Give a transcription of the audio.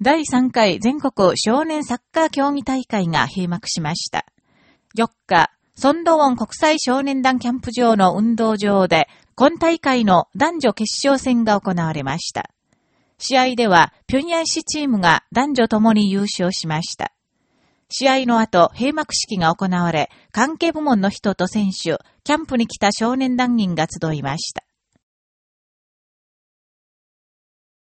第3回全国少年サッカー競技大会が閉幕しました。4日、ソンドウォン国際少年団キャンプ場の運動場で、今大会の男女決勝戦が行われました。試合では、ピュン平ン市チームが男女ともに優勝しました。試合の後、閉幕式が行われ、関係部門の人と選手、キャンプに来た少年団員が集いました。